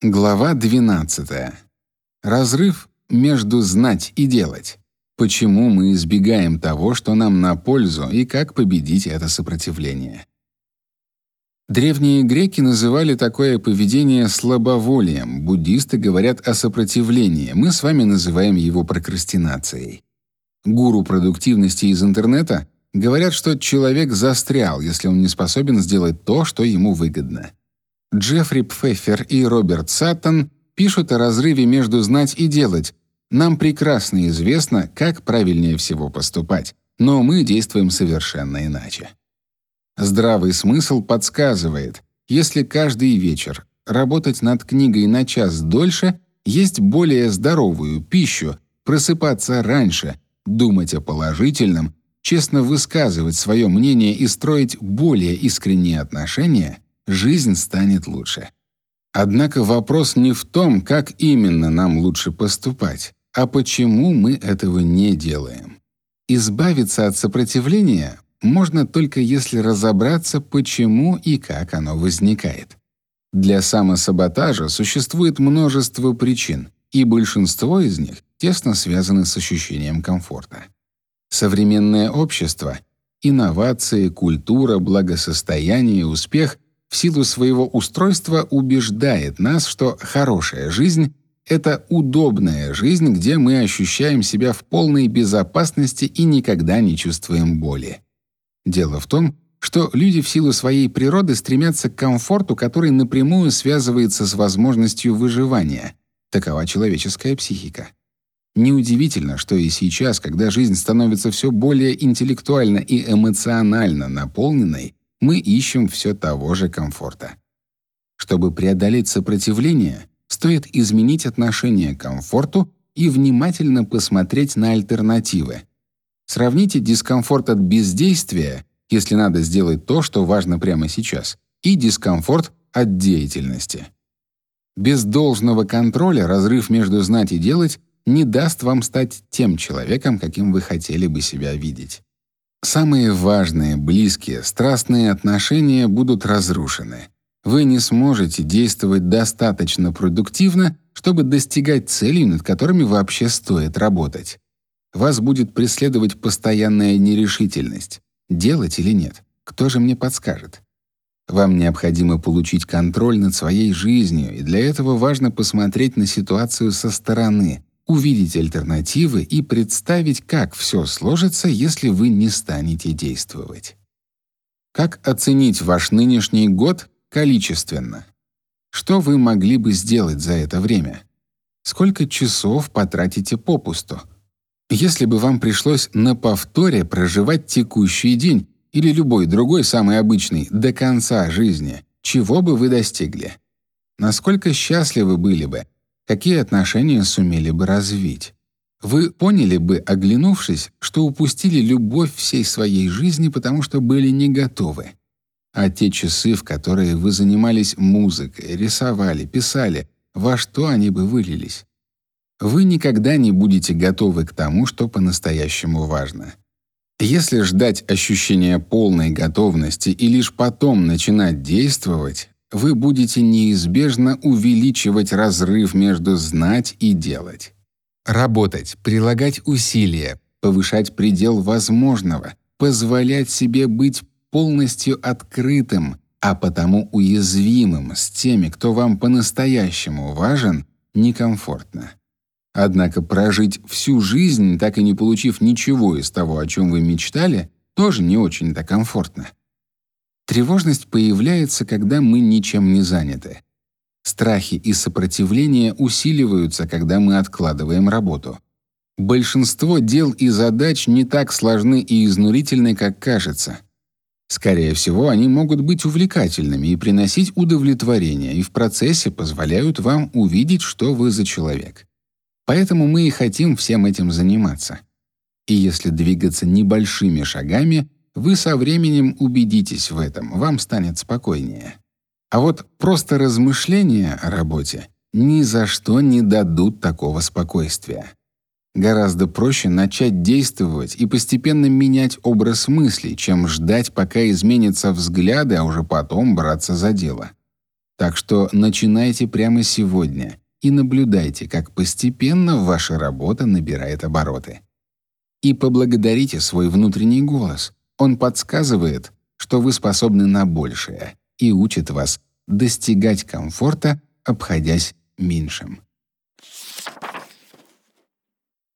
Глава 12. Разрыв между знать и делать. Почему мы избегаем того, что нам на пользу, и как победить это сопротивление? Древние греки называли такое поведение слабоволием, буддисты говорят о сопротивлении, мы с вами называем его прокрастинацией. Гуру продуктивности из интернета говорят, что человек застрял, если он не способен сделать то, что ему выгодно. Джеффри Пфеффер и Роберт Саттон пишут о разрыве между знать и делать. Нам прекрасно известно, как правильнее всего поступать, но мы действуем совершенно иначе. Здравый смысл подсказывает, если каждый вечер работать над книгой на час дольше, есть более здоровую пищу, просыпаться раньше, думать о положительном, честно высказывать свое мнение и строить более искренние отношения — жизнь станет лучше. Однако вопрос не в том, как именно нам лучше поступать, а почему мы этого не делаем. Избавиться от сопротивления можно только если разобраться, почему и как оно возникает. Для самосаботажа существует множество причин, и большинство из них тесно связаны с ощущением комфорта. Современное общество, инновации, культура, благосостояние, успех в силу своего устройства убеждает нас, что хорошая жизнь это удобная жизнь, где мы ощущаем себя в полной безопасности и никогда не чувствуем боли. Дело в том, что люди в силу своей природы стремятся к комфорту, который напрямую связывается с возможностью выживания. Такова человеческая психика. Неудивительно, что и сейчас, когда жизнь становится все более интеллектуально и эмоционально наполненной, мы ищем все того же комфорта. Чтобы преодолеть сопротивление, стоит изменить отношение к комфорту и внимательно посмотреть на альтернативы. Сравните дискомфорт от бездействия, если надо сделать то, что важно прямо сейчас, и дискомфорт от деятельности. Без должного контроля разрыв между знать и делать не даст вам стать тем человеком, каким вы хотели бы себя видеть. Самые важные, близкие, страстные отношения будут разрушены. Вы не сможете действовать достаточно продуктивно, чтобы достигать целей, над которыми вообще стоит работать. Вас будет преследовать постоянная нерешительность. Делать или нет? Кто же мне подскажет? Вам необходимо получить контроль над своей жизнью, и для этого важно посмотреть на ситуацию со стороны, увидеть альтернативы и представить, как все сложится, если вы не станете действовать. Как оценить ваш нынешний год количественно? Что вы могли бы сделать за это время? Сколько часов потратите попусту? Если бы вам пришлось на повторе проживать текущий день или любой другой самый обычный до конца жизни, чего бы вы достигли? Насколько счастливы были бы, какие отношения сумели бы развить. Вы поняли бы, оглянувшись, что упустили любовь всей своей жизни, потому что были не готовы. А те часы, в которые вы занимались музыкой, рисовали, писали, во что они бы вылились? Вы никогда не будете готовы к тому, что по-настоящему важно. Если ждать ощущения полной готовности и лишь потом начинать действовать, вы будете неизбежно увеличивать разрыв между знать и делать. Работать, прилагать усилия, повышать предел возможного, позволять себе быть полностью открытым, а потому уязвимым с теми, кто вам по-настоящему важен, некомфортно. Однако прожить всю жизнь, так и не получив ничего из того, о чем вы мечтали, тоже не очень-то комфортно. Тревожность появляется, когда мы ничем не заняты. Страхи и сопротивление усиливаются, когда мы откладываем работу. Большинство дел и задач не так сложны и изнурительны, как кажется. Скорее всего, они могут быть увлекательными и приносить удовлетворение, и в процессе позволяют вам увидеть, что вы за человек. Поэтому мы и хотим всем этим заниматься. И если двигаться небольшими шагами, вы со временем убедитесь в этом, вам станет спокойнее. А вот просто размышления о работе ни за что не дадут такого спокойствия. Гораздо проще начать действовать и постепенно менять образ мыслей, чем ждать, пока изменятся взгляды, а уже потом браться за дело. Так что начинайте прямо сегодня и наблюдайте, как постепенно ваша работа набирает обороты. И поблагодарите свой внутренний голос. Он подсказывает, что вы способны на большее и учит вас достигать комфорта, обходясь меньшим.